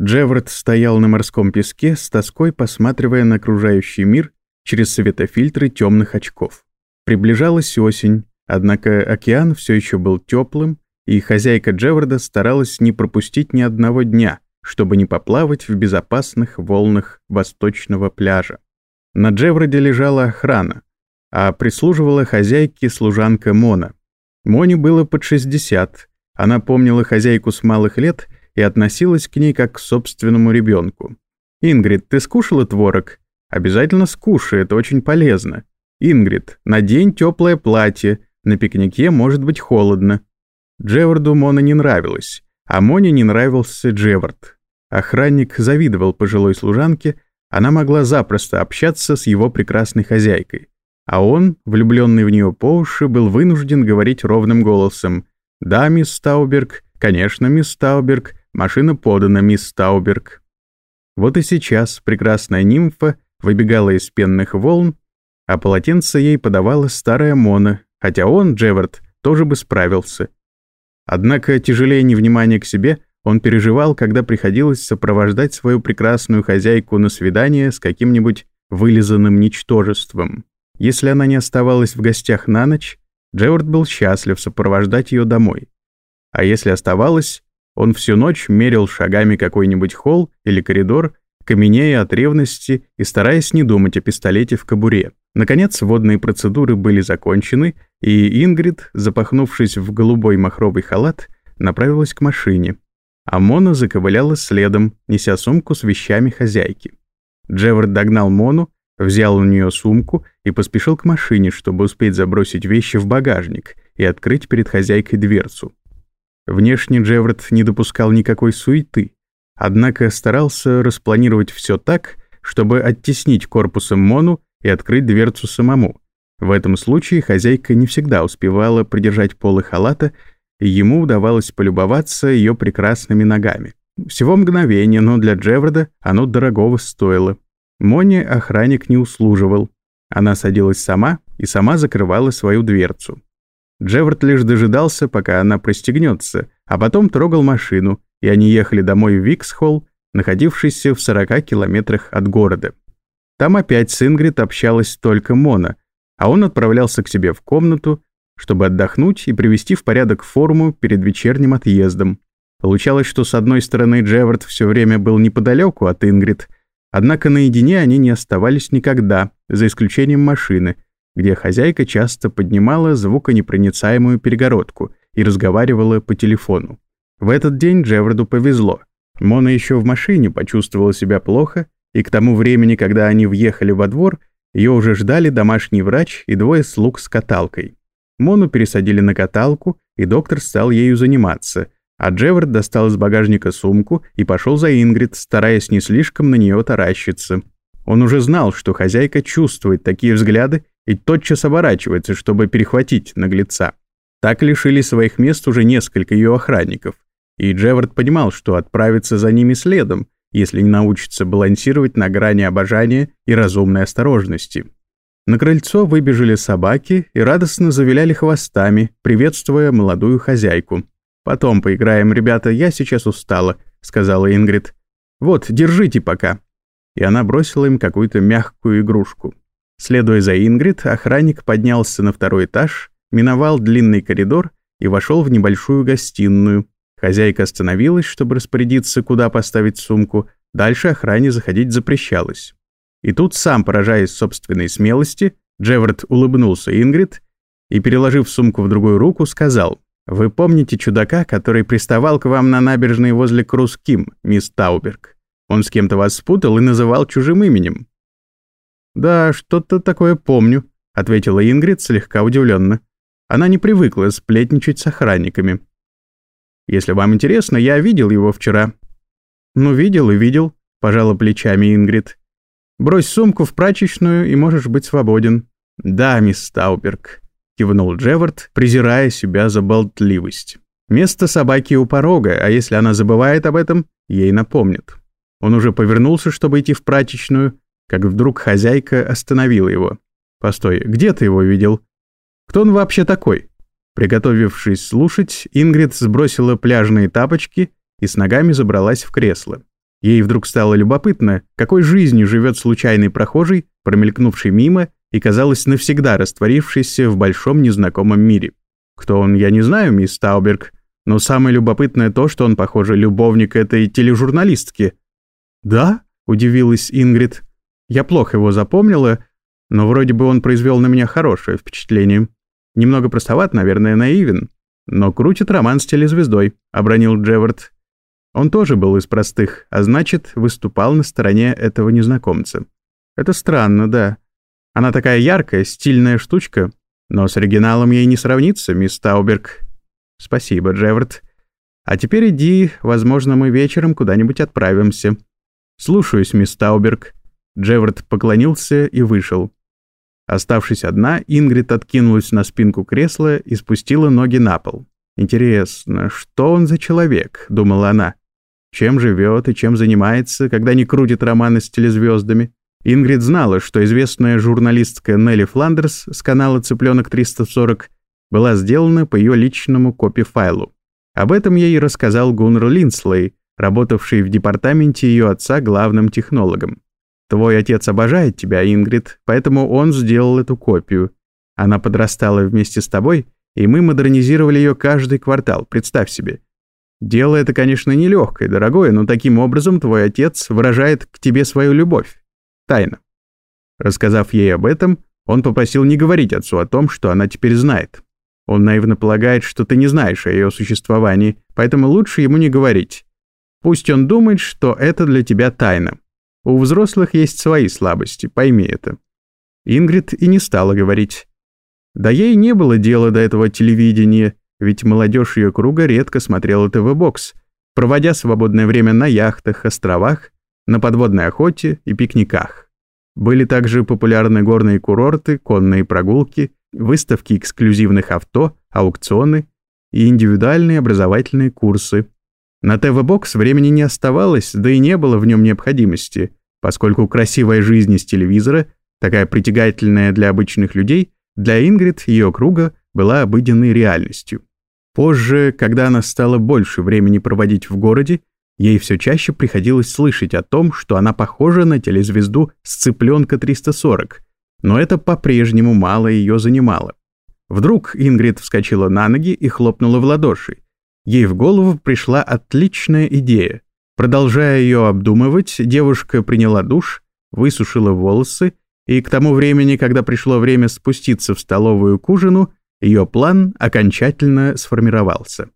Джевард стоял на морском песке с тоской, посматривая на окружающий мир через светофильтры темных очков. Приближалась осень, однако океан все еще был теплым, и хозяйка Джеварда старалась не пропустить ни одного дня, чтобы не поплавать в безопасных волнах восточного пляжа. На Джевраде лежала охрана, а прислуживала хозяйке служанка Мона. Моне было под 60, она помнила хозяйку с малых лет и относилась к ней как к собственному ребенку. «Ингрид, ты скушала творог?» «Обязательно скушай, это очень полезно». «Ингрид, надень теплое платье, на пикнике может быть холодно». Джеварду Мона не нравилась, а Моне не нравился Джевард. Охранник завидовал пожилой служанке, она могла запросто общаться с его прекрасной хозяйкой. А он, влюбленный в нее по уши, был вынужден говорить ровным голосом «Да, мисс Тауберг, конечно, мисс Тауберг, машина подана, мисс Тауберг». Вот и сейчас прекрасная нимфа выбегала из пенных волн, а полотенце ей подавала старая Мона, хотя он, Джевард, тоже бы справился. Однако тяжелее невнимания к себе он переживал, когда приходилось сопровождать свою прекрасную хозяйку на свидание с каким-нибудь вылизанным ничтожеством. Если она не оставалась в гостях на ночь, Джевард был счастлив сопровождать ее домой. А если оставалась, он всю ночь мерил шагами какой-нибудь холл или коридор, каменея от ревности и стараясь не думать о пистолете в кобуре. Наконец, водные процедуры были закончены, и Ингрид, запахнувшись в голубой махровый халат, направилась к машине. А Мона заковыляла следом, неся сумку с вещами хозяйки. Джевард догнал Мону, взял у нее сумку и поспешил к машине, чтобы успеть забросить вещи в багажник и открыть перед хозяйкой дверцу. Внешне Джевард не допускал никакой суеты, однако старался распланировать все так, чтобы оттеснить корпусом Мону и открыть дверцу самому. В этом случае хозяйка не всегда успевала придержать полы халата, и ему удавалось полюбоваться ее прекрасными ногами. Всего мгновение, но для Джеварда оно дорогого стоило. Моне охранник не услуживал. Она садилась сама и сама закрывала свою дверцу. Джевард лишь дожидался, пока она пристегнется, а потом трогал машину, и они ехали домой в Виксхолл, находившийся в 40 километрах от города. Там опять с Ингрид общалась только Мона, а он отправлялся к себе в комнату, чтобы отдохнуть и привести в порядок форму перед вечерним отъездом. Получалось, что с одной стороны Джевард все время был неподалеку от Ингрид, Однако наедине они не оставались никогда, за исключением машины, где хозяйка часто поднимала звуконепроницаемую перегородку и разговаривала по телефону. В этот день Джеварду повезло. Мона еще в машине почувствовала себя плохо, и к тому времени, когда они въехали во двор, ее уже ждали домашний врач и двое слуг с каталкой. Мону пересадили на каталку, и доктор стал ею заниматься – а Джевард достал из багажника сумку и пошел за Ингрид, стараясь не слишком на нее таращиться. Он уже знал, что хозяйка чувствует такие взгляды и тотчас оборачивается, чтобы перехватить наглеца. Так лишили своих мест уже несколько ее охранников, и Джевард понимал, что отправится за ними следом, если не научится балансировать на грани обожания и разумной осторожности. На крыльцо выбежали собаки и радостно завиляли хвостами, приветствуя молодую хозяйку. «Потом поиграем, ребята, я сейчас устала», — сказала Ингрид. «Вот, держите пока». И она бросила им какую-то мягкую игрушку. Следуя за Ингрид, охранник поднялся на второй этаж, миновал длинный коридор и вошел в небольшую гостиную. Хозяйка остановилась, чтобы распорядиться, куда поставить сумку. Дальше охране заходить запрещалось. И тут, сам поражаясь собственной смелости, Джевард улыбнулся Ингрид и, переложив сумку в другую руку, сказал вы помните чудака, который приставал к вам на набережной возле Круским, мисс Тауберг? Он с кем-то вас спутал и называл чужим именем». «Да, что-то такое помню», — ответила Ингрид слегка удивленно. Она не привыкла сплетничать с охранниками. «Если вам интересно, я видел его вчера». «Ну, видел и видел», — пожала плечами Ингрид. «Брось сумку в прачечную, и можешь быть свободен». «Да, мисс Тауберг», — кивнул Джевард, презирая себя за болтливость. «Место собаки у порога, а если она забывает об этом, ей напомнит». Он уже повернулся, чтобы идти в прачечную, как вдруг хозяйка остановила его. «Постой, где ты его видел? Кто он вообще такой?» Приготовившись слушать, Ингрид сбросила пляжные тапочки и с ногами забралась в кресло. Ей вдруг стало любопытно, какой жизнью живет случайный прохожий, промелькнувший мимо и, казалось, навсегда растворившийся в большом незнакомом мире. Кто он, я не знаю, мисс Тауберг, но самое любопытное то, что он, похоже, любовник этой тележурналистки. «Да?» — удивилась Ингрид. «Я плохо его запомнила, но вроде бы он произвел на меня хорошее впечатление. Немного простоват, наверное, наивен, но крутит роман с телезвездой», — обронил Джевард. Он тоже был из простых, а значит, выступал на стороне этого незнакомца. Это странно, да. Она такая яркая, стильная штучка, но с оригиналом ей не сравнится, мисс Тауберг. Спасибо, Джевард. А теперь иди, возможно, мы вечером куда-нибудь отправимся. Слушаюсь, мисс Тауберг. Джевард поклонился и вышел. Оставшись одна, Ингрид откинулась на спинку кресла и спустила ноги на пол. «Интересно, что он за человек?» — думала она. Чем живет и чем занимается, когда не крутит романы с телезвездами? Ингрид знала, что известная журналистка Нелли Фландерс с канала «Цыпленок 340» была сделана по ее личному копи-файлу. Об этом ей рассказал Гуннер Линслей, работавший в департаменте ее отца главным технологом. «Твой отец обожает тебя, Ингрид, поэтому он сделал эту копию. Она подрастала вместе с тобой, и мы модернизировали ее каждый квартал, представь себе. Дело это, конечно, нелегкое, дорогое, но таким образом твой отец выражает к тебе свою любовь. Тайно. Рассказав ей об этом, он попросил не говорить отцу о том, что она теперь знает. Он наивно полагает, что ты не знаешь о ее существовании, поэтому лучше ему не говорить. Пусть он думает, что это для тебя тайна. У взрослых есть свои слабости, пойми это. Ингрид и не стала говорить. Да ей не было дела до этого телевидения, ведь молодежь ее круга редко смотрела ТВ-бокс, проводя свободное время на яхтах, островах, на подводной охоте и пикниках. Были также популярны горные курорты, конные прогулки, выставки эксклюзивных авто, аукционы и индивидуальные образовательные курсы. На ТВ-бокс времени не оставалось, да и не было в нем необходимости, поскольку красивая жизнь из телевизора, такая притягательная для обычных людей, для Ингрид ее круга была обыденной реальностью. Позже, когда она стала больше времени проводить в городе, ей все чаще приходилось слышать о том, что она похожа на телезвезду с цыпленка 340, но это по-прежнему мало ее занимало. Вдруг Ингрид вскочила на ноги и хлопнула в ладоши. Ей в голову пришла отличная идея. Продолжая ее обдумывать, девушка приняла душ, высушила волосы, и к тому времени, когда пришло время спуститься в столовую к ужину, ее план окончательно сформировался.